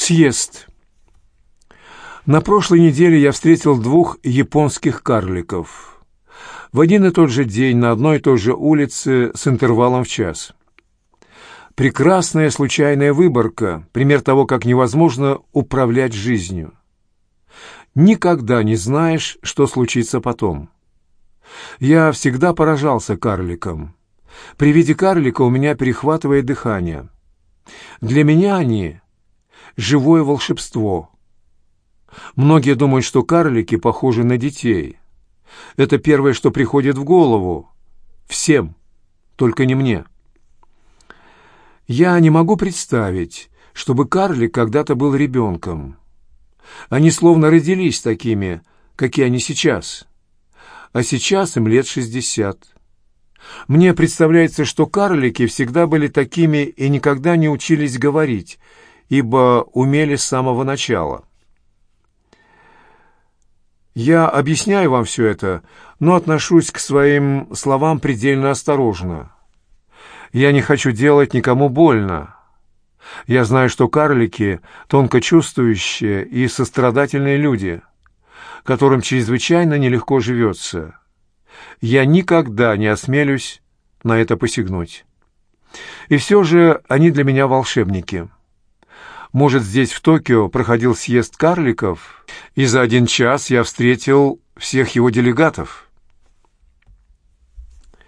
Съезд. На прошлой неделе я встретил двух японских карликов. В один и тот же день на одной и той же улице с интервалом в час. Прекрасная случайная выборка, пример того, как невозможно управлять жизнью. Никогда не знаешь, что случится потом. Я всегда поражался карликам. При виде карлика у меня перехватывает дыхание. Для меня они — живое волшебство. Многие думают, что карлики похожи на детей. Это первое, что приходит в голову. Всем, только не мне. Я не могу представить, чтобы карлик когда-то был ребенком. Они словно родились такими, какие они сейчас. А сейчас им лет шестьдесят. Мне представляется, что карлики всегда были такими и никогда не учились говорить, ибо умели с самого начала. Я объясняю вам все это, но отношусь к своим словам предельно осторожно. Я не хочу делать никому больно. Я знаю, что карлики — тонко чувствующие и сострадательные люди, которым чрезвычайно нелегко живется. Я никогда не осмелюсь на это посягнуть. И все же они для меня волшебники. Может, здесь, в Токио, проходил съезд карликов, и за один час я встретил всех его делегатов.